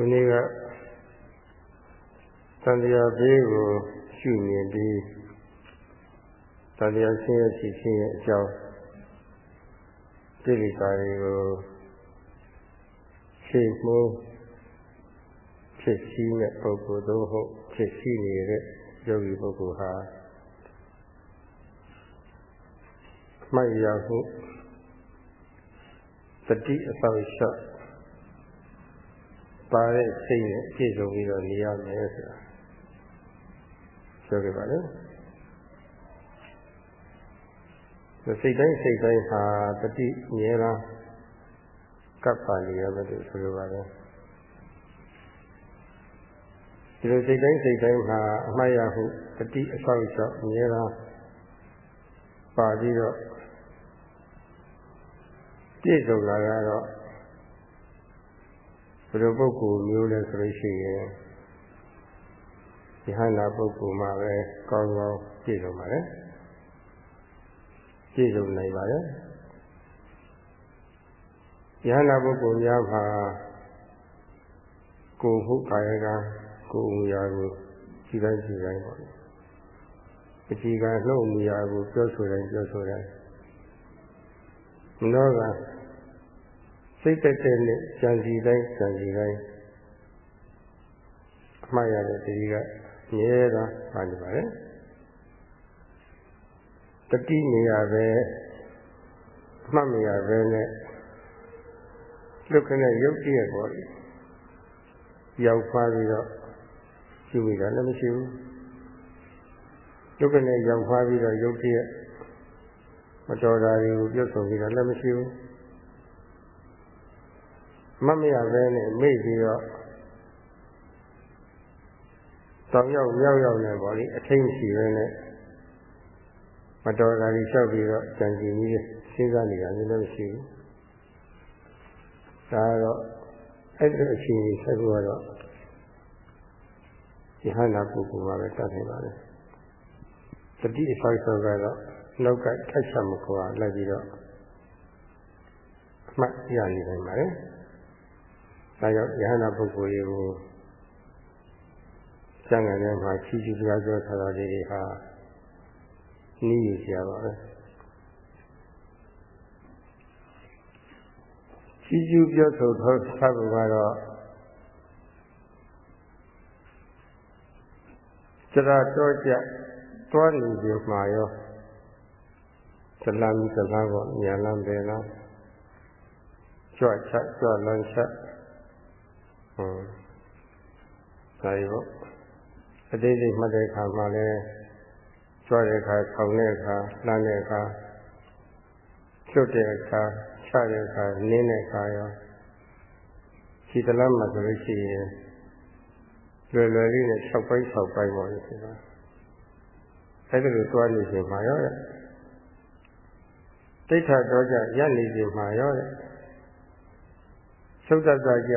ဒီနေ့ကသံတရားဘေးကိုရှုမြင်ပြီးသံတရားဆင်းရဲရှိခြင်းရဲ့အကြောင်းတိရိကာတွေကိုရှင်းမှုဖြစ်ရှိတဲ့ပုဂ္ဂိုလ်တို့ဟုတ်ဖြစ်ရှိနေတဲ့ယောဂီပုဂ္ဂိုလ်ဟာမှတ်ရမှုတတိအသောရှော့ ပါတဲ့စိတ်နဲ့ပြည့်စုံပြီးတော့နေရမယ်ဆိုတာပြောခဲ့ပါလေစိတ်တိုင်းစိတ်တိုင်းဟာတတိမြဲလားကပ်ပါနေရမယ်လို့ဆိုလိုပါတယ်ဒီလိုစိတ်တိုင်းစိတ်တိုင်းဟာအမှားရဟုတတိအဆောက်အအုံမြဲလားပါပြီးတော့ပြည့်စုံလာတော့ ဘယ်လိုပုဂ္ဂိုလ်မျိုးလဲဆိုလို့ရှိရင်ဒီဟန္တာပုဂ္ဂိုလ်မှာပဲကောင်းကောင်းပြည့်စုံပါလေပြည့်စုံနိုင်ပါလေယန္တာပုဂ္ဂိုလ်များမှာကိုယ်ဟုတ်ကာယကကိုယ်မူရာကိုခြေတိုင်းခြေတိုင်းပေါ့အကြည့်ကနှုတ်မူရာကိုပြောဆိုတိုင်းပြောဆိုတိုင်းမနောက စိတ်တက်တဲ့နဲ့ကြံစီတိုင်းကြံစီတိုင်းအမှားရတဲ့တတိကမြဲတာပါနေပါလေတတိနေရပဲအမှတ်မရပဲနဲ့လုခနဲ့ရုပ်တရက်ပေါ်လေရောက်ပါပြီးတော့ရှိမိတာလည်းမရှိဘူးလုခနဲ့ရောက်ပါပြီးတော့ရုပ်တရက်မတော်တာတွေကိုပြုတ်ဆုံးပြီးတော့လည်းမရှိဘူး မမရပဲနဲ့မိတ်ပြီးတော့တောင်ရောက်ရောက်ရောက်နေပါလိအထိန်ရှိပဲနဲ့မတော်တာကြီးလျှောက်ပြီးတော့ကြံကြည်ကြီးစဉ်းစားနေတာလည်းမရှိဘူးဒါတော့အဲ့ဒီအခြေအနေဆက်လို့ကတော့ဒီဟန္တာပုဂ္ဂိုလ်မှာပဲတတ်နေပါလေတတိအဆောက်ဆောကတော့နောက်ကထက်ချက်မကွာလိုက်ပြီးတော့အမှတ်ရနေနိုင်ပါလေ ဒါကြောင့်ယဟနာပုဂ္ဂိုလ်တွေကိုကျန်တဲ့မှာချီးကျူးပြောပြောထားတာတွေဟာနည်းရကြပါပဲချီးကျူးပြောဆိုထားထားဖို့ကတော့စရာတော့ကြတွားနေပြီမှာရောဇလံဇလံကိုညာလမ်းပဲလားကြွချကြွလန်းချက် ဟုတ်ဒါရောအသေးစိတ်မှတ်တဲ့အခါမှာလည်းကြွတဲ့အခါဆောင်းတဲ့အခါလှမ်းတဲ့အခါချွတ်တဲ့အခါချတဲ့အခါနင်းတဲ့အခါရောခြေတလားမှာဆိုလို့ရှိရင်လွယ်လွယ်လေးနဲ့၆ပိုင်း၆ပိုင်းပေါ်လို့ဆိုတာအဲဒီလိုတွားနေချိန်မှာရောတိဋ္ဌတော်ကြရက်နေချိန်မှာရောသုဒ္ဓတာကြ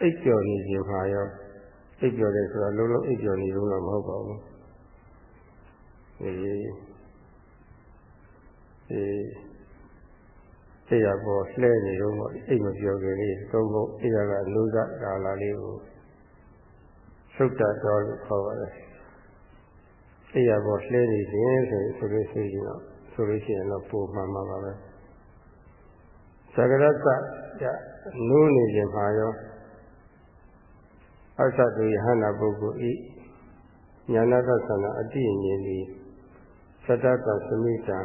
အိပ်ကျော်နေခြင်းမှာရောအိပ်ကျော်တယ်ဆိုတာလုံးလုံးအိပ်ကျော်နေလို့တော့မဟုတ်ပါဘူးအေးအေးတရားပေါ်လှဲနေတော့အိပ်မပြောခင်လေးသုံးဖို့တရားကလူကကာလာလေးကိုသုတ်တတော်လို့ခေါ်ပါတယ်တရားပေါ်လှဲနေခြင်းဆိုဆိုလို့ရှိရင်တော့ဆိုလို့ရှိရင်တော့ပုံမှန်ပါပါပဲသကရတ္တကနိုးနေခြင်းမှာရော အသတုယဟနာပုဂ္ဂိုလ်ဤညာနာသသနာအတိအမြင်သည်သတ္တတသမိတံ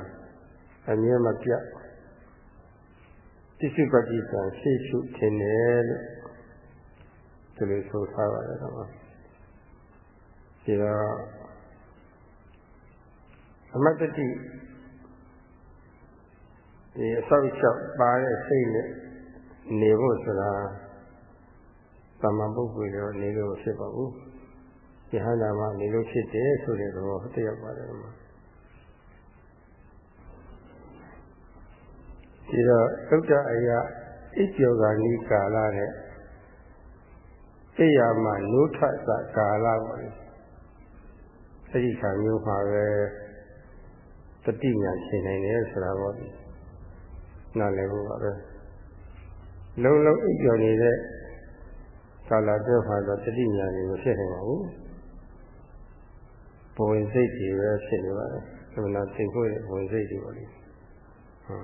အမြဲမပြတ်တိစုပတိတံရှိရှုထင်တယ်လို့ဒီလိုဆိုထားပါတယ်တော့ဒီတော့အမတ္တိဒီအဆောက်အအုံပါတဲ့စိတ်နဲ့နေဖို့ဆိုတာ သမ္မာပုဂ္ဂိုလ်ရောနေလို့ဖြစ်ပါဘူး။ယဟန္တာမှာနေလို့ဖြစ်တယ်ဆိုတဲ့သဘောတရားပါတယ်မှာ။ဒီတော့သုဒ္ဓအယဣကျောဂာနိကာလနဲ့အိယာမှာနိုးထသကာလပါလေ။အဲဒီခါမျိုးမှာပဲတတိညာရှင်းနိုင်တယ်ဆိုတာပေါ့ဒီ။နားလည်ဖို့ပါပဲ။လုံးလုံးအိပ်ကျော်နေတဲ့ ကာလတွက်မှာတော့တတိညာတွေမဖြစ်နိုင်ပါဘူးဘဝင်စိတ်တွေပဲဖြစ်နေပါတယ်သမဏသင်္ခွေတဲ့ဘဝင်စိတ်တွေပေါ့လေဟုတ်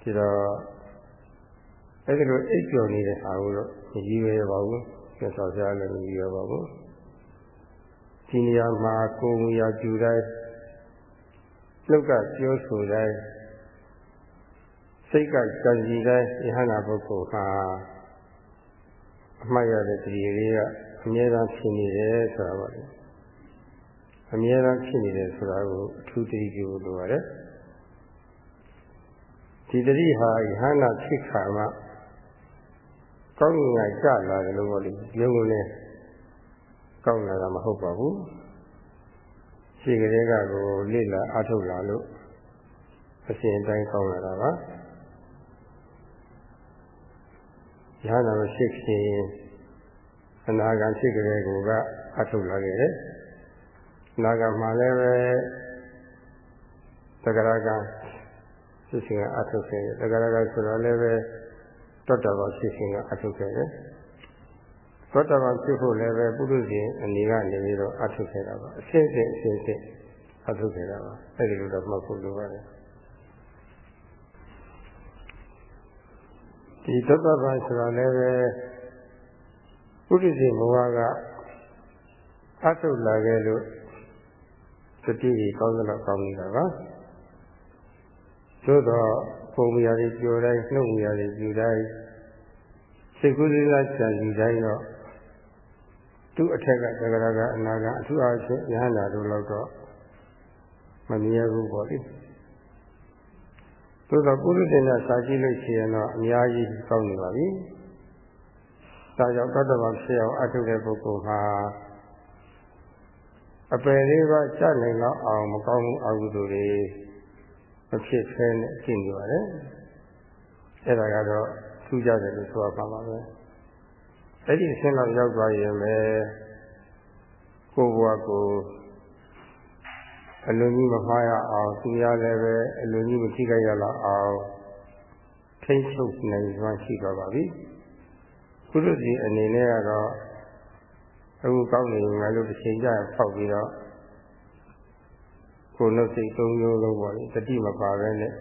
ဒီတော့အဲ့ဒီလိုအိပ်ပျော်နေတဲ့အာဟုတော့မကြီးပဲပါဘူးကျက်ဆော်စားလည်းမကြီးရပါဘူးဒီနေရာမှာကိုယ်မူရာကျူတိုင်းနှုတ်ကပြောဆိုတိုင်းစိတ်ကကြံစီတိုင်းယဟနာပုဂ္ဂိုလ်ဟာ အမှတ်ရတဲ့တတိလေးကအမြဲတမ်းဖြစ်နေတယ်ဆိုတာပါလေအမြဲတမ်းဖြစ်နေတယ်ဆိုတာကိုအထူးတတိပြုလို့လိုရတယ်ဒီတတိဟာယဟနာဖြစ်ခါမှကောင်းငင်ကကြလာတယ်လို့ပေါ့လေရုပ်နဲ့ကောင်းလာတာမဟုတ်ပါဘူးရှိကလေးကကိုလိလာအထုတ်လာလို့အစဉ်တိုင်းကောင်းလာတာပါ ရဟန္တာရှိခင်အနာဂံရှိကြတဲ့ကိုကအထုတ်လာခဲ့တယ်။နာဂံမှာလည်းပဲသက္ကရာကရှိခင်ကအထုတ်ခဲ့တယ်။သက္ကရာကဆိုတော့လည်းပဲတောတဘာရှိခင်ကအထုတ်ခဲ့တယ်။သောတပန်ဖြစ်ဖို့လည်းပဲပုရုဇဉ်အနေကနေပြီးတော့အထုတ်ခဲ့တာပါ။အရှင်းရှင်းအရှင်းရှင်းအထုတ်ခဲ့တာပါ။အဲဒီလိုတော့မှတ်ဖို့လိုပါတယ်။ ဒီသတ္တဗံဆိုတာလည်းပဲပုရိသေဘဝကအထုလာခဲ့လို့တတိကြီးကောင်းသလောက်ကောင်းနေတာပါသို့တော့ပုံမရည်ပြိုတိုင်းနှုတ်မရည်ပြူတိုင်းစိတ်ကူးလေးလားကြံစီတိုင်းတော့သူ့အထက်ကသဂရကအနာကအထူးအားဖြင့်ယဟန္တာတို့လောက်တော့မမြဲဘူးပေါ့လေ သို့တော့ပုရိသေနဲ့စာကြည့်လို့ရှိရင်တော့အများကြီးကောင်းနေပါပြီ။ဒါကြောင့်တတ္တဝဖြစ်အောင်အထုတဲ့ပုဂ္ဂိုလ်ဟာအပယ်လေးပါးစနိုင်တော့အောင်မကောင်းမှုအကုသိုလ်တွေမဖြစ်ဖဲနဲ့ကျင့်ကြပါလေ။အဲ့ဒါကတော့ထူးခြားတယ်လို့ဆိုရပါမှာပဲ။အဲ့ဒီအဆင့်လောက်ရောက်သွားရင်ပဲကိုယ်ဘဝကို အလွန်ကြီးမမှားရအောင်သူများလည်းပဲအလွန်ကြီးမထိခိုက်ရလောက်အောင်ထိတ်ချုပ်နိုင်စွမ်းရှိသွားပါပြီ။ကုသစီအနေနဲ့ကတော့အခုကောင်းနေငါတို့တစ်ချိန်ကြာဖောက်ပြီးတော့ကိုယ်နှုတ်စိတ်သုံးမျိုးလုံးပေါ့လေတတိမပါပဲနဲ့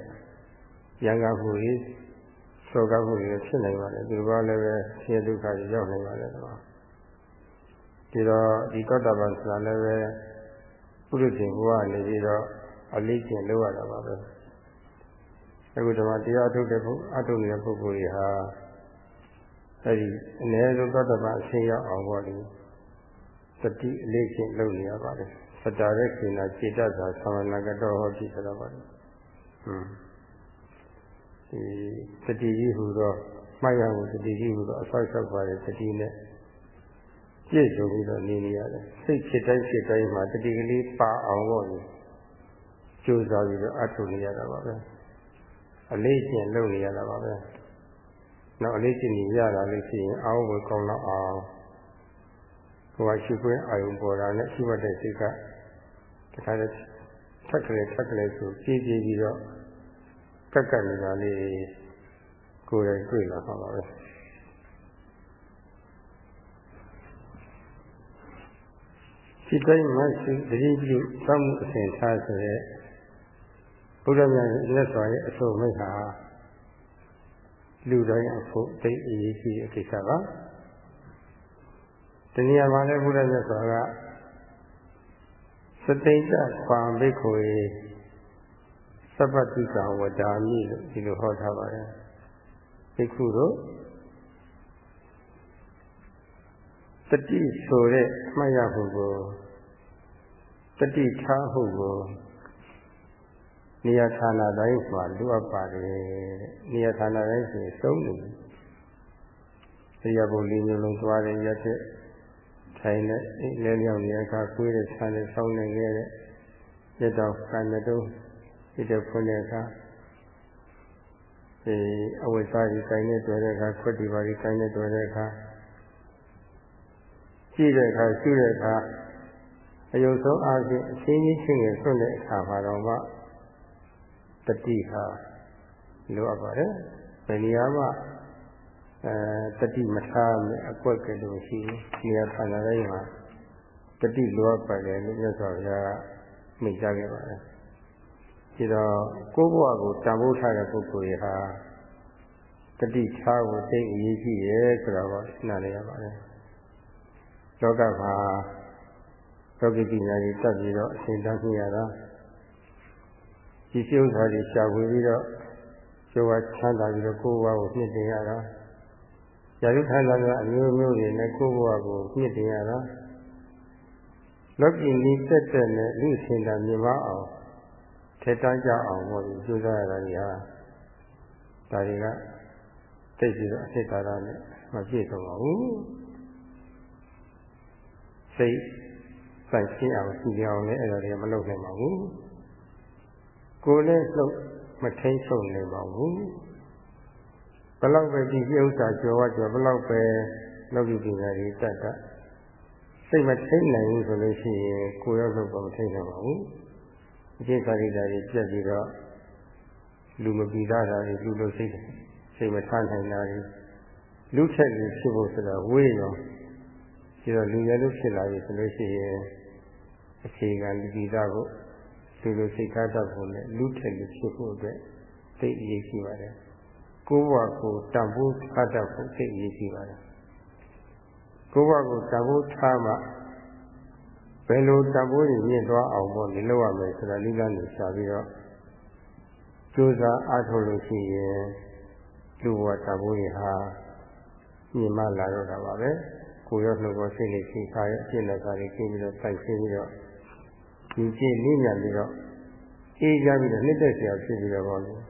ရံကားမှုကြီးစောကားမှုကြီးဖြစ်နိုင်ပါတယ်ဒီလိုလည်းပဲဆင်းရဲဒုက္ခကြီးရောက်နိုင်ပါတယ်တော့ဒီတော့ဒီကောတ္တပံဆိုတာလည်းပဲ ပုရိသေဘဝနေပြီးတော့အလေးကျင့်လုပ်ရတာပါပဲအခုဒီမှာတရားထုတ်တဲ့ပုအထုတ်နေတဲ့ပုဂ္ဂိုလ်တွေဟာအဲဒီအနည်းဆုံးသတ္တပအရှင်းရောက်အောင်ပေါ့လေစတိအလေးကျင့်လုပ်နေရပါတယ်စတာရဲ့ကိနာစေတသာသမဏကတော်ဟောဖြစ်ကြပါလိမ့်ဟွန်းဒီစတိကြီးဟူသောမှတ်ရမှုစတိကြီးဟူသောအဆောက်အအုံပါတဲ့စတိနဲ့ ပြည့်စုံပြီးတော့နေနေရတယ်စိတ်ဖြစ်တိုင်းဖြစ်တိုင်းမှာတတိကလေးပါအောင်လို့ကြိုးစားပြီးတော့အထုနေရတာပါပဲအလေးကျင့်လုပ်နေရတာပါပဲနောက်အလေးကျင့်နေရတာလို့ရှိရင်အောင်းဝေကောင်းတော့အောင်ဟိုကရှိခွင့်အာယုံပေါ်တာနဲ့ရှိမှတ်တဲ့စိတ်ကတခါတည်းထက်ကလေးထက်ကလေးဆိုပြေးပြေးပြီးတော့ကက်ကက်နေတာလေးကိုယ်တိုင်တွေ့လာပါပါပဲ စိတ်တိုင်းမှရှိတတိပြုသမှုအစဉ်ထားဆိုတဲ့ဘုရားမြတ်လက်စွာရဲ့အဆိုမိတ်ဟာလူတိုင်းအဖို့သိအရေးကြီးတဲ့ကိစ္စပါတနည်းအားဖြင့်ဘုရားမြတ်စွာကစတိတ်တခွာဘိက္ခုေသဗ္ဗတိကဝဒါမိလို့ဒီလိုဟောထားပါတယ်ဘိက္ခုတို့ တတိဆိုတဲ့အမှတ်ရဖို့ကိုတတိထားဖို့ကိုနေရာဌာနတိုင်းမှာလိုအပ်ပါတယ်နေရာဌာနတိုင်းဆိုသုံးတယ်တရားပုံလေးမျိုးလုံးသွားတယ်ရက်တဲ့ထိုင်တဲ့လဲလျောင်းနေအခါကွေးတဲ့ဆန်းတဲ့ဆောင်းနေခဲ့တဲ့ရက်တော့ကံတုံးဒီတဲ့ဖွင့်တဲ့အခါဒီအဝိစာကြီးကိုင်းနေတွေ့တဲ့အခါခွက်ဒီပါကြီးကိုင်းနေတွေ့တဲ့အခါ ကြည့်တဲ့အခါရှုတဲ့အခါအယုံဆုံးအားဖြင့်အချင်းချင်းချင်းငယ်ဆွတဲ့အခါမှာတော့မှတတိဟာလိုအပ်ပါတယ်။ဘယ်နေရာမှာအဲတတိမထားမဲ့အကွက်ကလေးရှိဒီဟာခန္ဓာတိုင်းမှာတတိလိုအပ်ပါတယ်လို့မြတ်စွာဘုရားကမိန့်ကြားခဲ့ပါတယ်ဒီတော့ကိုယ့်ဘဝကိုတန်ဖိုးထားတဲ့ပုဂ္ဂိုလ်တွေဟာတတိထားကိုသိအရေးကြီးရဲ့ဆိုတော့နားလည်ရပါတယ် လောကမှာလောကီပညာတွေတက်ပြီးတော့အစဉ်တန်းရတာဒီရှိဥစ္စာတွေရှာဖွေပြီးတော့ကျိုးဝချမ်းသာပြီးတော့ကိုယ်ဘဝကိုမြင့်တင်ရတာယာရုခန္ဓာကအမျိုးမျိုးတွေနဲ့ကိုယ်ဘဝကိုမြင့်တင်ရတာလောကီနည်းတက်တဲ့နဲ့လူစင်တာမြင်မအောင်ထက်တန်းကြအောင်ဟောဒီကျိုးစားရတာကြီးဟာဒါတွေကသိပြီးတော့အစိတ်သာရနဲ့မပြည့်စုံပါဘူး စိတ်စိုက်ရှင်းအောင်စီအောင်လည်းအဲ့ဒါတွေမလုပ်နိုင်ပါဘူးကိုယ်နဲ့လှုပ်မထိန်ချုပ်နိုင်ပါဘူးဘလောက်ပဲဒီဥစ္စာကြော်ဝကြော်ဘလောက်ပဲလောကီပညာတွေတတ်တတ်စိတ်မထိန်နိုင်ဘူးဆိုလို့ရှိရင်ကိုယ်ရောက်လို့မထိန်နိုင်ပါဘူးအကျင့်စာရိတာတွေပြတ်ပြီးတော့လူမပြီးသားတာတွေလူလို့စိတ်စိတ်မထားနိုင်တာတွေလူထက်ကြီးဖြစ်ဖို့ဆိုတာဝေးရော ဒီတော့လူရလို့ဖြစ်လာပြီဆိုလို့ရှိရင်အခြေခံလူပြီးသားကိုလူလိုစိတ်ထားတတ်ဖို့နဲ့လူထက်ကြီးဖြစ်ဖို့အတွက်သိအရေးကြီးပါတယ်ကိုယ်ဘဝကိုတန်ဖိုးထားတတ်ဖို့သိအရေးကြီးပါတယ်ကိုယ်ဘဝကိုတန်ဖိုးထားမှဘယ်လိုတန်ဖိုးကြီးမြင့်သွားအောင်ပေါ့ဒီလောက်ရမယ်ဆိုတာလိလန်းကိုရှာပြီးတော့ကြိုးစားအားထုတ်လို့ရှိရင်လူဘဝတန်ဖိုးကြီးဟာမြင့်မလာတော့တာပါပဲ ကိုယ်ရောနှုတ်ရောစိတ်နဲ့ရှိခါရဲ့အကျင့်နဲ့စာတွေကျင်းပြီးတော့စိုက်ရှင်းပြီးတော့ဒီကျင့်လေးညာပြီးတော့အေးကြပြီးတော့နှစ်သက်စရာဖြစ်ပြီးတော့ဘောလို့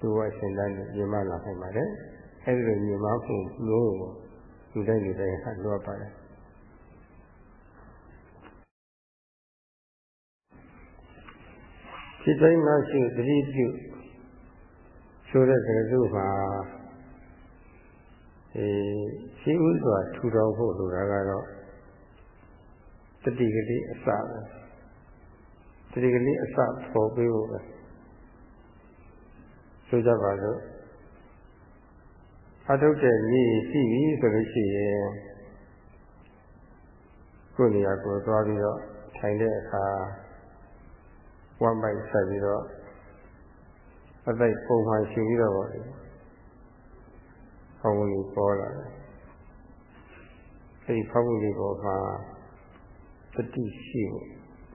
သူဝရှင်တန်းကိုမြင်မလာနိုင်ပါတယ်အဲဒီလိုမြင်မဖို့လို့လူတိုင်းလူတိုင်းဟာလိုအပ်ပါတယ်စိတ်တိုင်းမှရှိသတိပြုဆိုတဲ့စကားစုမှာ အဲရှိဥစွာထူထောင်ဖို့လိုတာကတော့တတိကလေးအစပဲတတိကလေးအစပေါ်ပေးဖို့ပဲဆိုကြပါစို့အထုတ်တဲ့နေ့ရှိပြီဆိုလို့ရှိရင်ကိုယ်နေရာကိုသွားပြီးတော့ထိုင်တဲ့အခါဝမ်းပိုက်ဆက်ပြီးတော့အသိပုံမှန်ရှိပြီးတော့ပေါ့လေ ဖောင်းဝင်ပေါ်လာတယ်အဲဒီဖောင်းဝင်ပေါ်မှာတတိရှိဖို့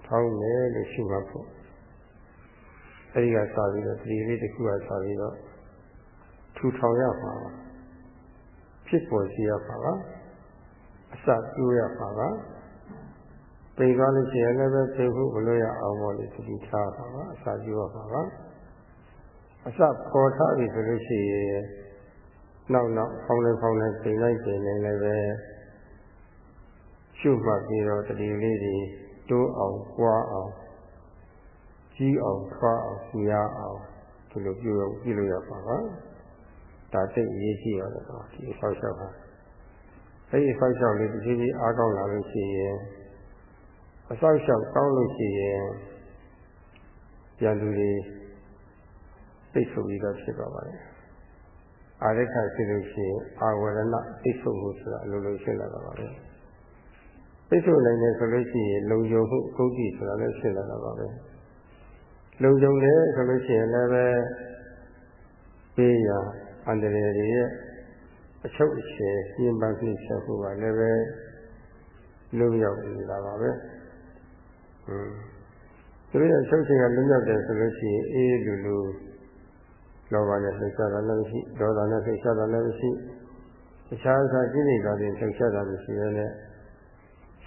ဖောင်းတယ်လို့ရှိမှဖို့အဲဒီကစပြီးတော့ဒီလေးတစ်ခုကစပြီးတော့ထူထောင်ရမှာပါဖြစ်ပေါ်စီရပါပါအစပြိုးရပါပါပိန်သွားလို့ရှိရင်လည်းပဲသိဖို့မလို့ရအောင်ပေါ့လေသတိထားပါပါအစပြိုးရပါပါအစပေါ်ထားပြီဆိုလို့ရှိရင် နောက်နောက်ဖောင်းလိုက်ဖောင်းလိုက်ပိန်လိုက်ပိန်လိုက်လည်းပဲရှုမှတ်ပြီးတော့တတိလေးတွေတိုးအောင်ပွားအောင်ကြီးအောင်ထွားအောင်များအောင်ဒီလိုပြုလုပ်ပြုလို့ရပါပါဒါသိအရေးကြီးရတယ်တော့ဒီဆောက်ရှောက်ပါအဲဒီဆောက်ရှောက်လေးတစ်ချိန်ချင်းအားကောင်းလာလို့ရှိရင်အဆောက်ရှောက်ကောင်းလို့ရှိရင်ပြန်လူတွေသိဆိုပြီးတော့ဖြစ်သွားပါတယ် အာရိခဖြစ်လို့ရှိရင်အာဝရဏသိဆိုမှုဆိုတာအလိုလိုရှင်းလာတော့ပါပဲသိဆိုနိုင်တယ်ဆိုလို့ရှိရင်လုံခြုံမှုအကုန်ကြည့်ဆိုတာလည်းရှင်းလာတော့ပါပဲလုံခြုံတယ်ဆိုလို့ရှိရင်လည်းပဲပေးရအန္တရာယ်တွေရဲ့အချုပ်အချယ်ပြင်းပန်းနှိမ့်ဆက်ဖို့ကလည်းပဲလုံးရောက်နေတာပါပဲဟွန်းသူတို့ရဲ့အချုပ်ချယ်ကလုံးရောက်တယ်ဆိုလို့ရှိရင်အေးလူလူ လောဘနဲ့လှုပ်ရှားတာလည်းမရှိဒေါသနဲ့လှုပ်ရှားတာလည်းမရှိတခြားအခြားကိလေသာတွေလှုပ်ရှားတာမရှိဘဲနဲ့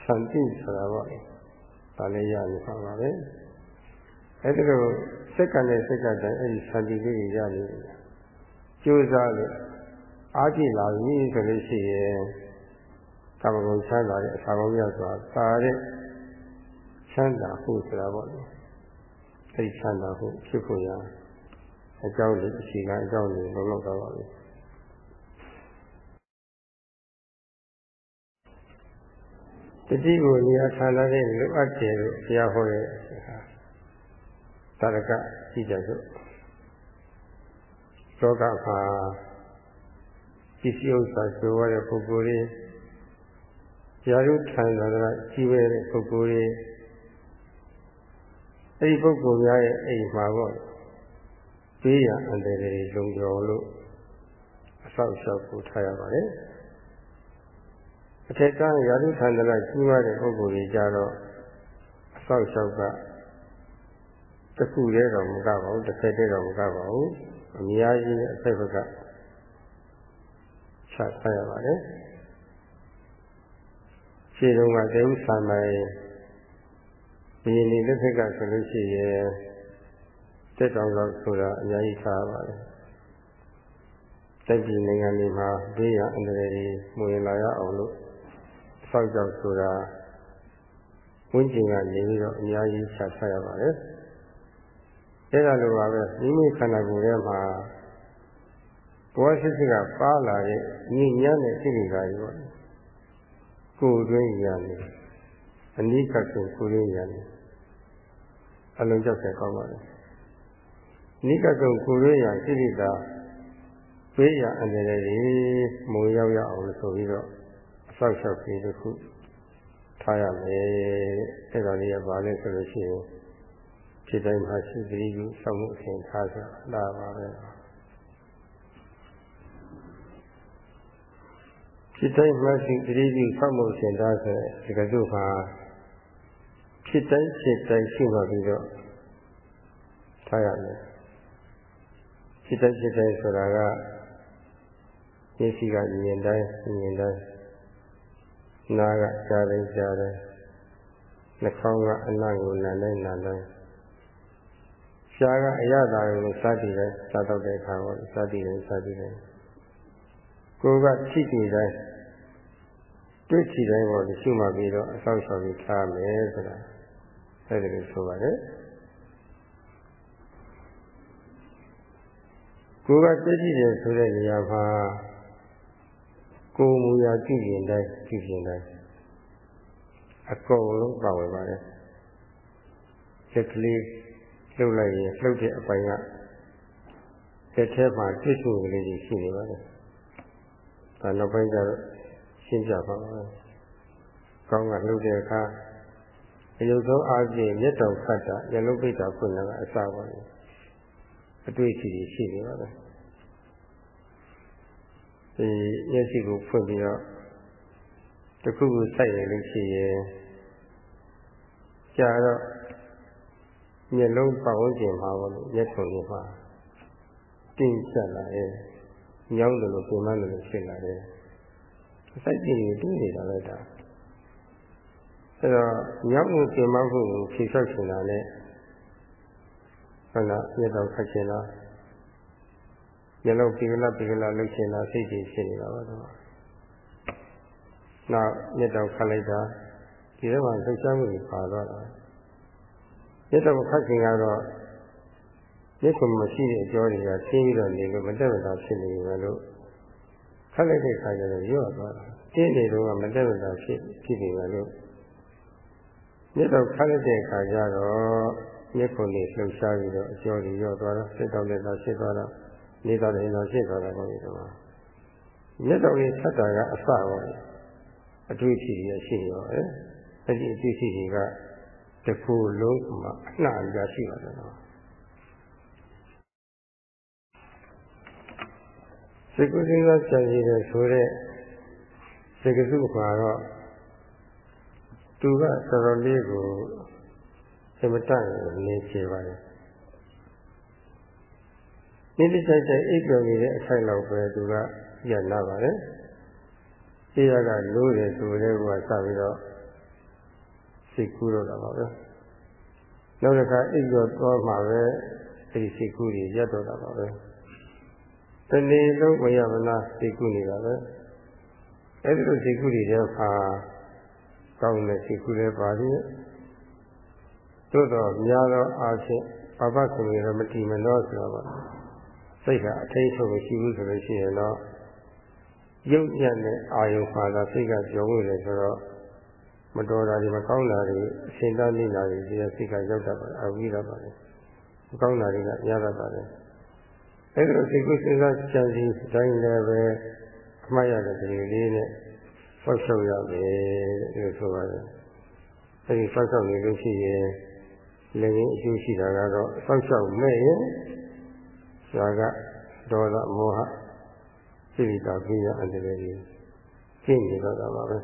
သံတိဆိုတာပေါ့ဒါလည်းရနေပါပါပဲအဲဒီလိုစက္ကန့်နဲ့စက္ကန့်တိုင်းအဲဒီသံတိလေးတွေရနေတယ်ကြိုးစားလို့အားကြည့်လာပြီဆိုလို့ရှိရင်ကာမဂုဏ်ချမ်းသာတဲ့အစာကောင်းရစွာသာတဲ့ချမ်းသာဖို့ဆိုတာပေါ့လေအဲဒီချမ်းသာဖို့ဖြစ်ဖို့ရ အကြောင်းလေးအစီကအကြောင်းလေးလုံးလောက်တော့ပါပြီတတိကိုနေရာဌာနနဲ့လိုအပ်တယ်လို့ဘုရားဟောရဲ့သာရကကြည့်ကြစို့လောကမှာပစ္စည်းဥစ္စာဆိုရတဲ့ပုဂ္ဂိုလ်တွေရာရုထံသာကကြီးဝဲတဲ့ပုဂ္ဂိုလ်တွေအဲ့ဒီပုဂ္ဂိုလ်များရဲ့အိမ်မှာပေါ့ ပေးရအန္တရာယ်တွေလုံခြုံလို့အဆောက်အအုံကိုထားရပါတယ်အထက်ကရာထုထန္တနာကြီးမားတဲ့ပုဂ္ဂိုလ်တွေကြတော့အဆောက်အအုံကတခုတည်းတော့မကပါဘူးတစ်ဖက်တည်းတော့မကပါဘူးအများကြီးအဖက်ဘက်ကချထားရပါတယ်ခြေတုံးကတေဥဆံမိုင်ဘီနေလက်ဖက်ကဆိုလို့ရှိရင် တက်တောင်လောက်ဆိုတာအများကြီးထားပါတယ်တိုက်ပြည်နိုင်ငံတွေမှာဘေးရန်အန္တရာယ်တွေမဝင်လာရအောင်လို့ဆောက်ကြောက်ဆိုတာဝင်းကျင်ကနေပြီးတော့အများကြီးချထားရပါတယ်အဲဒါလိုပါပဲမိမိခန္ဓာကိုယ်ထဲမှာဘောစစ်စစ်ကပါလာတဲ့ညဉ့်ညမ်းတဲ့စိတ်တွေကကြီးပေါ့ကိုယ်တွင်းရနေအနိကဆိုကိုယ်တွင်းရနေအလုံးကြောက်ဆက်ကောင်းပါလေ နိကကုံကိုရရစိရိတာပေးရအန္တရာယ်ကြီးမုံရောက်ရအောင်ဆိုပြီးတော့အဆောက်အအုံကြီးတစ်ခုထားရမယ်အဲ့ဒါလေးကဘာလဲဆိုလို့ရှိရင်ဒီတိုင်းမှာရှိသတိယူစောင့်မှုအစဉ်ထားဆိုလာပါပဲဒီတိုင်းမှာရှိသတိယူစောင့်မှုအစဉ်ထားဆိုဒီကစုမှာဖြစ်တိုင်းဖြစ်တိုင်းရှိမှပြီးတော့ထားရမယ် ဖြစ်တိုင်းဖြစ်တိုင်းဆိုတာကမျက်စိကမြင်တိုင်းမြင်တိုင်းနားကကြားတိုင်းကြားတိုင်းနှာခေါင်းကအနံ့ကိုနာတိုင်းနာတိုင်းရှားကအရသာကိုစသည်တိုင်းစားတော့တဲ့အခါပေါ့စသည်တိုင်းစသည်တိုင်းကိုယ်ကထိတည်တိုင်းတွေ့ချီတိုင်းပေါ့ရှုမှပြီးတော့အဆောက်အအုံကြီးထားမယ်ဆိုတာအဲ့ဒါကိုဆိုပါတယ် ကိုယ်ကသိကြည့်တယ်ဆိုတဲ့နေရာမှာကိုယ်မူရာကြည့်ရင်တိုင်းကြည့်ရင်တိုင်းအကုန်လုံးပါဝင်ပါတယ်စက်ကလေးလှုပ်လိုက်ရင်လှုပ်တဲ့အပိုင်းကတစ်ထဲမှာတိကျကလေးကြီးရှိနေပါတယ်ဒါနောက်ပိုင်းကျတော့ရှင်းပြပါမယ်ကောင်းကလှုပ်တဲ့အခါအယုတ်ဆုံးအားဖြင့်မျက်တောင်ခတ်တာရလုံးပိတ်တာဖွင့်တာကအစပါပဲ အတွေ့အထိရှိနေပါလားဒီမျက်စိကိုဖွင့်ပြီးတော့တခုခုစိုက်ရလို့ရှိရင်ကြာတော့မျက်လုံးပတ်ဝန်းကျင်မှာပေါ့လို့မျက်ခုံးတွေမှာတင်းကျပ်လာတယ်ညောင်းတယ်လို့ပုံမှန်တယ်လို့ဖြစ်လာတယ်စိုက်ကြည့်ရင်တွေ့နေတာပဲဒါအဲတော့ညောင်းမှုပြင်မမှုကိုဖြေလျှောက်ချင်တာနဲ့ ဟုတ်လားမျက်တော်ခတ်ချင်တာမျက်လုံးပိကလပိကလလှုပ်ချင်တာစိတ်ကြီးဖြစ်နေတာပါတော့နောက်မျက်တော်ခတ်လိုက်တာဒီထဲမှာလှုပ်ရှားမှုတွေပါတော့တာမျက်တော်ခတ်ခင်ကတော့မျက်ခုံမရှိတဲ့အကျော်တွေကရှင်းပြီးတော့နေလို့မတက်မတာဖြစ်နေတယ်လို့ခတ်လိုက်တဲ့ခါကျတော့ရော့သွားတာတင်းနေတော့မတက်မတာဖြစ်ဖြစ်နေတယ်လို့မြတ်တော်ခါလိုက်တဲ့အခါကျတော့ မျက်ခုံးလေးလှုပ်ရှားပြီးတော့အကျော်ကြီးရော့သွားတော့စိတ်တော်လည်းတော့ဖြစ်သွားတော့နေတော်လည်းတော့ဖြစ်သွားတာပေါ့ဒီတော့မျက်တော်လေးဆက်တာကအစပါအတွေ့အထိရရှိရောအဲအဲ့ဒီအတွေ့အထိတွေကတခုလုံးမှာအနှံ့ရရှိပါတယ်နော်စိတ်ကူးစဉ်းစားကြံစည်တယ်ဆိုတဲ့စိတ်ကစုမှာတော့သူကတော်တော်လေးကို အမတန်နေချေပါတယ်နိတိကျကျအိပ်ပျော်နေတဲ့အခိုက်လောက်ပဲသူကရနာပါတယ်အေးရကလို့တယ်ဆိုတဲ့ကစပြီးတော့စိတ်ကူးတော့တာပါပဲနောက်တစ်ခါအိပ်ပျော်သွားမှပဲအဲဒီစိတ်ကူးတွေရပ်တော့တာပါပဲတနေ့လုံးဝရမနာစိတ်ကူးနေတာပဲအဲဒီလိုစိတ်ကူးတွေတဲ့အခါကောင်းတဲ့စိတ်ကူးလည်းပါသေးတယ် သို့တော့များသောအားဖြင့်ဘာပကုရေတော့မတည်မလို့ဆိုတော့စိတ်ကအထိတ်ထုတ်မရှိဘူးဆိုလို့ရှိရင်တော့ရုပ်ညံ့တဲ့အာယုပါတာစိတ်ကကြော်ဝင်တယ်ဆိုတော့မတော်တာတွေမကောင်းတာတွေအရှင်သာနေတာတွေဒီစိတ်ကရောက်တတ်ပါတယ်အဝိရပါတယ်မကောင်းတာတွေကရတတ်ပါတယ်အဲဒီလိုစိတ်ကိုစဉ်းစားကြံစည်တိုင်းလည်းပဲအမှတ်ရတဲ့ဒီလေးနဲ့ဆောက်ရှောက်ရတယ်လို့ဆိုပါတယ်အဲဒီဆောက်ရှောက်နေလို့ရှိရင် လည်းငင်းအကျိုးရှိတာကတော့ဆောက်ရှောက်မဲ့ရင်ဇာကဒေါသမောဟစိတ္တပိယအန္တရာယ်ကြီးရှင်းနေတော့တာပါပဲ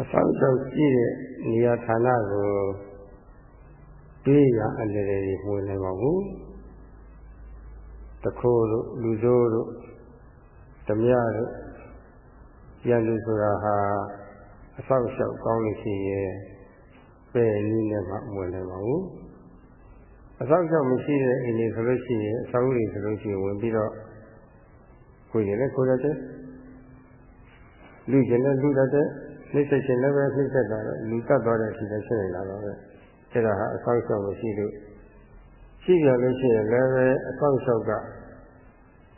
အဆောင်ရှောက်ကြည့်တဲ့နေရာဌာနကိုပေးရအန္တရာယ်ကြီးဝင်နေပါဘူးတခိုးတို့လူဆိုးတို့ဓမြတို့ ရန်သူဆိုတာဟာအဆောက်အအုံကောင်းလို့ရှိရင်ပဲနည်းနဲ့မှဝင်နေပါဘူးအဆောက်အအုံမရှိတဲ့အိမ်တွေဆိုလို့ရှိရင်အဆောက်အဦတွေဆိုလို့ရှိရင်ဝင်ပြီးတော့ကိုယ်ရင်လည်းကိုယ်ရတဲ့လူကျင်လည်းလူတတ်တဲ့နှိမ့်ဆက်ခြင်းလည်းပဲနှိမ့်ဆက်တာလည်းလူတတ်သွားတဲ့အချိန်လည်းဖြစ်နေတာပါပဲအဲဒါဟာအဆောက်အအုံမရှိလို့ရှိကြလို့ရှိရင်လည်းပဲအဆောက်အအုံက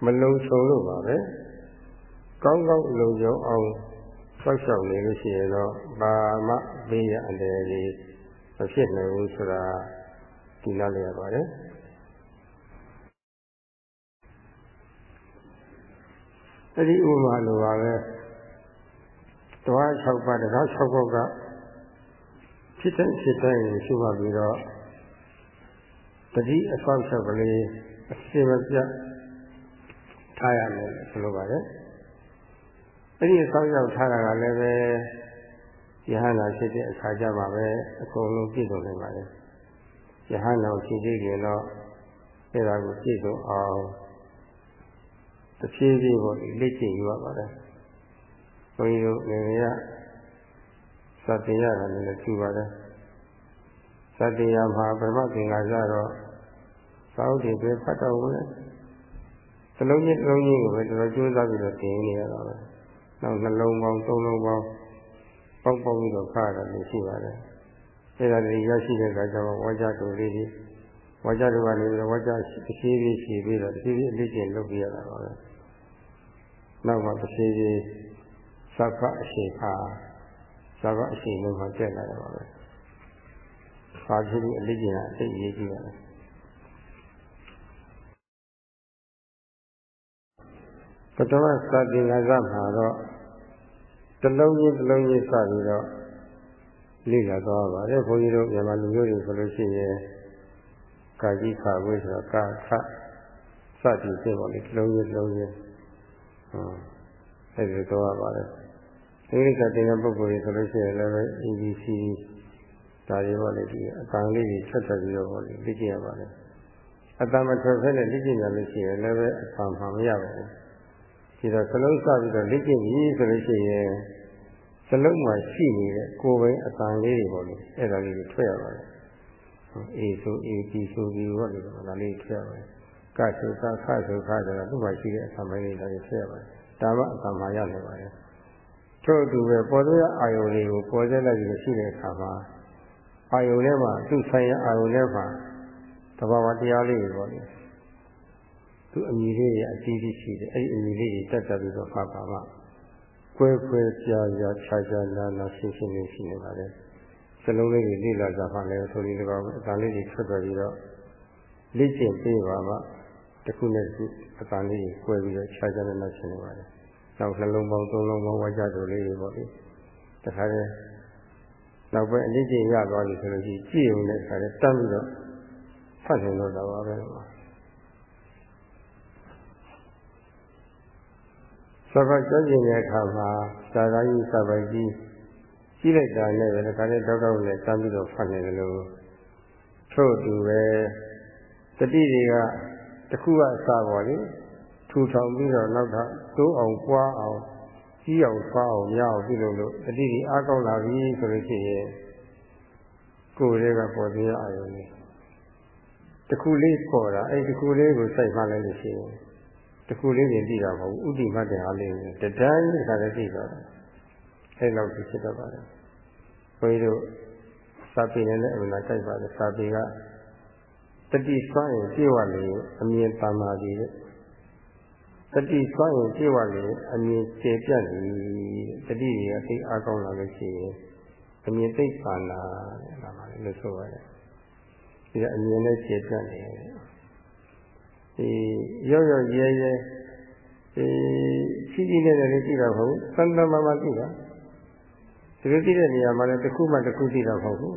မလုံခြုံလို့ပါပဲ ကောင်းကောင်းလုံခြုံအောင်ဆောက်ရှောက်နေလို့ရှိရင်တော့ဘာမှဘေးရအန္တရာယ်ကြီးမဖြစ်နိုင်ဘူးဆိုတာဒီနားလည်ရပါတယ်အဲ့ဒီဥပမာလိုပါပဲတွား6ပါးတရား6ပုဒ်ကဖြစ်တဲ့ဖြစ်တဲ့ရှုမှတ်ပြီးတော့တတိအဆောက်အအုံကလေးအစီမပြတ်ထားရမယ်ဆိုလိုပါတယ် အဲ့ဒီဆောက်ရောက်ထားတာကလည်းပဲယဟန္တာဖြစ်တဲ့အခါကျမှပဲအကုန်လုံးပြည့်စုံနိုင်ပါတယ်ယဟန္တာဖြစ်သေးရင်တော့အဲ့ဒါကိုပြည့်စုံအောင်တဖြည်းဖြည်းပေါ့လေ့ကျင့်ယူရပါတယ်ဘုန်းကြီးတို့ငယ်ငယ်ကစတင်ရတာလည်းကျူပါတယ်စတင်ရမှာပရမသင်္ကာကြတော့သာဝတိပဲဖတ်တော့ဘူးလေသလုံးချင်းသလုံးချင်းကိုပဲတော်တော်ကြိုးစားပြီးတော့တင်နေရတာပဲ နောက်နှလုံးပေါင်းသုံးလုံးပေါင်းပေါက်ပေါက်ပြီးတော့ခါရတယ်လို့ရှိပါတယ်အဲဒါတွေရရှိတဲ့အခါကျတော့ဝါကြတူလေးတွေဝါကြတူကနေပြီးတော့ဝါကြတစ်ဖြည်းဖြည်းရှိပြီးတော့တစ်ဖြည်းဖြည်းအလေးကျင့်လုပ်ပြရတာပါပဲနောက်မှတစ်ဖြည်းဖြည်းသဗ္ဗအရှိခါသဗ္ဗအရှိလုံးမှတက်လာတယ်ပါပဲ။ဘာဖြစ်လို့အလေးကျင့်တာအသိအရေးကြီးရတ ပထမစတင်ကစားမှာတော့တလုံးချင်းတလုံးချင်းစပြီးတော့လေ့လာသွားပါတယ်ဘုန်းကြီးတို့မြန်မာလူမျိုးတွေဆိုလို့ရှိရင်ကာကြီးခါဝေးဆိုတော့ကာခစသည်ဖြစ်ပါလေတလုံးချင်းတလုံးချင်းဟုတ်အဲဒီတော့ပါတယ်အင်္ဂလိပ်ကတင်တဲ့ပုဂ္ဂိုလ်တွေဆိုလို့ရှိရင်လည်းပဲ ABC ဒါတွေပေါ့လေဒီအကံလေးတွေဆက်ဆက်ပြီးတော့ပေါ့လေလေ့ကျင့်ရပါတယ်အတမထွက်ဖက်နဲ့လေ့ကျင့်ရလို့ရှိရင်လည်းပဲအဖန်မှမရပါဘူး ဒီတော့စလုံးစပြီးတော့လေ့ကျင့်ပြီဆိုလို့ရှိရင်စလုံးမှာရှိနေတဲ့ကိုယ်ပိုင်အတန်လေးတွေပေါ့လေအဲ့ဒါလေးတွေထွက်ရပါတယ်အေဆိုအေဒီဆိုဒီပေါ့လေဒါလေးထွက်ရပါတယ်ကဆိုကခဆိုခဆိုတာသူ့မှာရှိတဲ့အတန်ပိုင်းလေးတွေထွက်ရပါတယ်ဒါမှအတန်မှရနေပါတယ်ထို့အတူပဲပေါ်တဲ့အာယုလေးကိုပေါ်စေလိုက်ပြီးရှိတဲ့အခါမှာအာယုထဲမှာသူ့ဆိုင်ရာအာယုထဲမှာတဘာဝတရားလေးတွေပေါ့လေ သူအမိလေးရဲ့အတီးတီးရှိတယ်အဲ့ဒီအမိလေးတွေတက်တက်ပြီးတော့ဖတ်ပါမှကွဲကွဲပြားပြားခြားခြားနာနာရှင်းရှင်းလေးရှိနေပါတယ်စလုံးလေးတွေလေ့လာကြပါလေဆိုပြီးတော့အတန်လေးတွေထွက်ထွက်ပြီးတော့လေ့ကျင့်ပေးပါမှတစ်ခုနဲ့တစ်ခုအတန်လေးတွေကွဲပြီးတော့ခြားခြားနာနာရှင်းနေပါတယ်နောက်နှလုံးပေါင်းသုံးလုံးပေါင်းဝါကြတို့လေးတွေပေါ့လေတခါတည်းနောက်ပဲအလေးကျင့်ရသွားပြီဆိုလို့ရှိရင်ကြည့်ုံနဲ့ခါတည်းတမ်းပြီးတော့ဖတ်နေတော့တာပါပဲ စဘာကြကျင်တဲ့အခါမှာသာသာကြီးစဘာကြီးကြီးလိုက်တာနဲ့ပဲတခါတည်းတောက်တောက်နဲ့တမ်းပြီးတော့ဖတ်နေတယ်လို့ထို့အတူပဲတတိတွေကတခုကအစားပါလေထူထောင်ပြီးတော့နောက်တော့တိုးအောင်ပွားအောင်ကြီးအောင်ဖွားအောင်ရအောင်ပြုလုပ်လို့တတိဒီအားကောင်းလာပြီဆိုလို့ရှိရင်ကိုယ်လေးကပေါ်သေးအာရုံလေးတခုလေးပေါ်တာအဲ့ဒီတခုလေးကိုစိုက်မှလိုက်လို့ရှိရင် တခုလေးပြင်ပြီးတာမဟုတ်ဘူးဥဒိမတ်တဲ့အားလေးကိုတဒန်းတခါတည်းသိတော့တယ်အဲ့လောက်ဖြစ်ဖြစ်တော့ပါတယ်ဘုန်းကြီးတို့စာပေနဲ့လည်းအမှန်တိုက်ပါတယ်စာပေကတတိစွမ်းရင်ပြေဝလေအမြင်တမ်းပါသည်တတိစွမ်းရင်ပြေဝလေအမြင်ကျေပြတ်သည်တတိရဲ့သိအားကောင်းလာလို့ရှိရင်အမြင်သိပါလာတယ်ဒါမှလည်းလို့ဆိုပါတယ်ဒီကအမြင်နဲ့ကျေပြတ်နေတယ် ဒီရော့ရော့ရဲရဲဒီရှိရှိနဲ့လည်းကြည့်တာမဟုတ်ဘူးသန်တမမကြည့်တာဒီလိုကြည့်တဲ့နေရာမှာလည်းတစ်ခုမှတစ်ခုကြည့်တာမဟုတ်ဘူး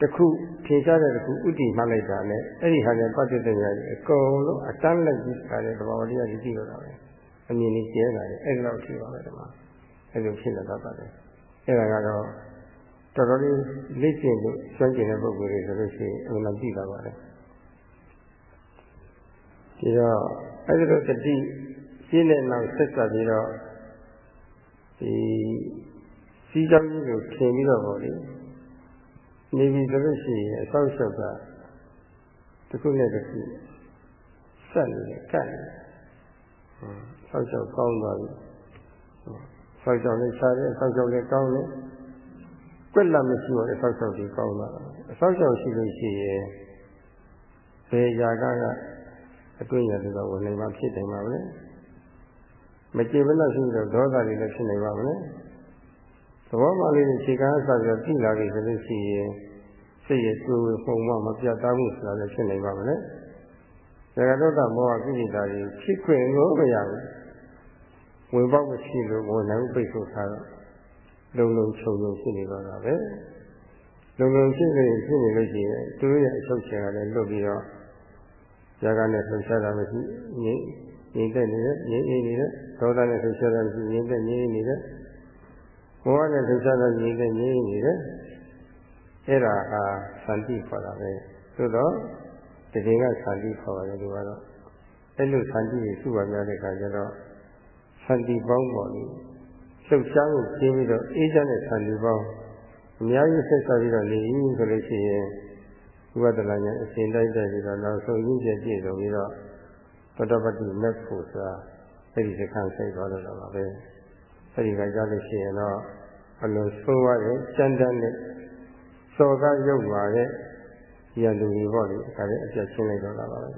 တစ်ခုဖြေချတဲ့တစ်ခုဥတည်မှလိုက်တာနဲ့အဲ့ဒီဟာနဲ့ပတ်သက်တဲ့ညာကြီးအကုန်လုံးအတန်းလိုက်ကြည့်တာတဲ့သဘောတရားကြီးကြည့်ရတာပဲအမြင်ကြီးကျဲတာလေအဲ့လောက်ရှိပါပဲဒီမှာအဲ့လိုဖြစ်နေတာပါတယ်အဲ့ဒါကတော့တော်တော်လေးလေ့ကျင့်လို့ကျွမ်းကျင်တဲ့ပုဂ္ဂိုလ်တွေဆိုလို့ရှိရင်အမှန်ကြည့်တာပါလေ ဒီတော့အဲ့ဒီလိုတတိရှင်းတဲ့နောက်ဆက်ဆက်ပြီးတော့ဒီစီးကြောင်းကြီးကိုထင်ပြီးတော့ပေါ့လေနေပြီဆိုလို့ရှိရင်အဆောက်အအုံကတစ်ခုနဲ့တစ်ခုဆက်နေတယ်ကတ်နေတယ်ဆောက်ရှောက်ကောင်းသွားပြီဆောက်ရှောက်လေးရှားတယ်ဆောက်ရှောက်လေးကောင်းတယ်ကွက်လာမရှိတော့အဆောက်ရှောက်ကြီးကောင်းသွားတာအဆောက်ရှောက်ရှိလို့ရှိရင်ဘယ်ຢာကက အတွင်းရတယ်တော့ဝင်နေမှဖြစ်တယ်မှာပဲမကြည်မလို့ရှိတော့ဒေါသတွေလည်းဖြစ်နေပါမလဲသဘောမှလေးခြေကမ်းဆက်ပြီးပြည်လာပြီဆိုလို့ရှိရင်စိတ်ရဲ့ကိုယ်ပုံမှန်မပြတ်သားမှုဆိုတာလည်းဖြစ်နေပါမလဲဇဂတုတ္တမောဟကိလေသာတွေဖြစ်ခွင့်ကိုမရဘူးဝင်ပေါက်မရှိလို့ဝင်နိုင်ပိတ်ဆို့ထားတော့လုံလုံချုံချုံဖြစ်နေပါတာပဲလုံလုံဖြစ်နေဖြစ်နေလို့ရှိရင်သူတို့ရဲ့အချုပ်ချယ်ကလည်းလွတ်ပြီးတော့ ဇာကနဲ့လှုပ်ရှားတာမရှိငြိမ်ငြိမ်သက်နေတဲ့ငြိမ်ငြိမ်နေတဲ့ဒေါသနဲ့လှုပ်ရှားတာမရှိငြိမ်သက်ငြိမ်နေတဲ့ဘောဟနဲ့လှုပ်ရှားတာငြိမ်သက်ငြိမ်နေတဲ့အဲ့ဒါဟာသန္တိခေါ်တာပဲသို့တော့တကယ်ကသန္တိခေါ်ပါတယ်ဒီကတော့အဲ့လိုသန္တိကိုစုပါများတဲ့အခါကျတော့သန္တိပေါင်းပေါ်လို့လှုပ်ရှားမှုကျင်းပြီးတော့အေးချမ်းတဲ့သန္တိပေါင်းအများကြီးဆက်ဆက်ပြီးတော့နေရင်ဆိုလို့ရှိရင် ဝိပဿနာဉာဏ်အစဉ်တိုက်တဲ့ပြီးတော့နောက်ဆုံးရင်းကျက်ပြည့်စုံပြီးတော့ပတ္တပတိမက်ဖို့ဆိုတာအဲ့ဒီစခန်းဆိုင်သွားတော့တာပါပဲအဲ့ဒီကကြားလို့ရှိရင်တော့အလုံးဆိုးရတဲ့စံတန်းတဲ့စော်ကားရုပ်ပါတဲ့ရန်သူတွေပေါ့လေဒါလည်းအပြတ်ရှင်းလိုက်တော့တာပါပဲ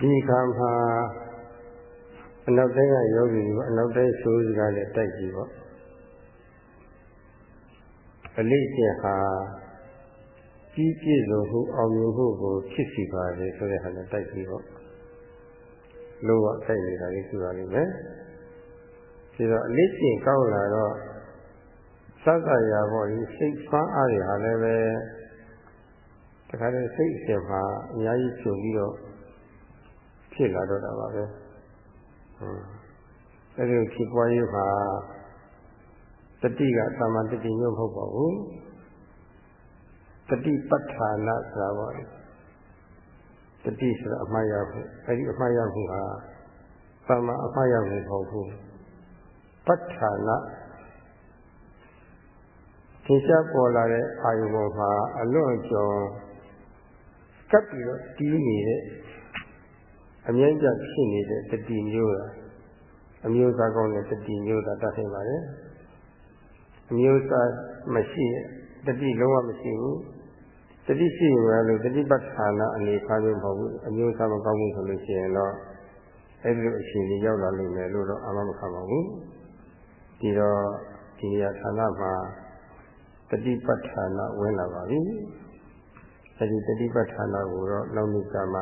ဒီခါမှာအနောက်တိုင်းကယောဂီကအနောက်တိုင်းဆိုးစကားနဲ့တိုက်ကြည့်ပေါ့ အလေးကျင့်ဟာကြီးပြည့်စုံမှုအောင်မြင်မှုကိုဖြစ်စီပါလေဆိုတဲ့ဟာနဲ့တိုက်ပြီးတော့လောကတိုက်နေတာလေးရှိပါလိမ့်မယ်ဒီတော့အလေးကျင့်ကောင်းလာတော့သတ်သရာပေါ့ဒီစိတ်ဖမ်းအားတွေဟာလည်းပဲတခါတည်းစိတ်အစစ်မှာအများကြီးဖြုံပြီးတော့ဖြစ်လာတော့တာပါပဲဟုတ်အဲဒီဖြစ်ပွားရေးမှာ တတိကသာမန်တတိမျိုးမဟုတ်ပါဘူးတတိပဋ္ဌာနာဆိုတာပေါ့တတိဆိုတာအမှားရဖို့အဲဒီအမှားရဖို့ဟာသာမန်အမှားရဖို့မဟုတ်ဘူးပဋ္ဌာနာသင်ရှားပေါ်လာတဲ့အာယုဘောမှာအလွန်ကျော်ကပ်ပြီးတော့တီးနေတဲ့အမြဲတမ်းဖြစ်နေတဲ့တတိမျိုးလားအမျိုးသားကောင်းတဲ့တတိမျိုးသာတတ်နိုင်ပါတယ် အမျိုးသားမရှိတတိလုံးဝမရှိဘူးတတိရှိရလို့တတိပဋ္ဌာနာအနေခါမျိုးမဟုတ်ဘူးအမျိုးသားမကောင်းဘူးဆိုလို့ရှိရင်တော့အဲဒီလိုအခြေအနေရောက်လာလိမ့်မယ်လို့တော့အမှမခံပါဘူးဒီတော့ဒီနေရာဌာနမှာတတိပဋ္ဌာနာဝင်လာပါပြီအဲဒီတတိပဋ္ဌာနာကိုတော့နောက်နေ့ကမှ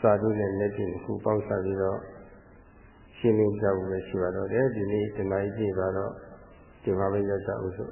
စာတုနဲ့လက်ကျင်ခုပေါင်းစားပြီးတော့ရှင်းလင်းကြဖို့ပဲရှိပါတော့တယ်ဒီနေ့ဒီနေ့ကြည့်ပါတော့ ဒီမှာပဲရောက်ကြအောင်ဆို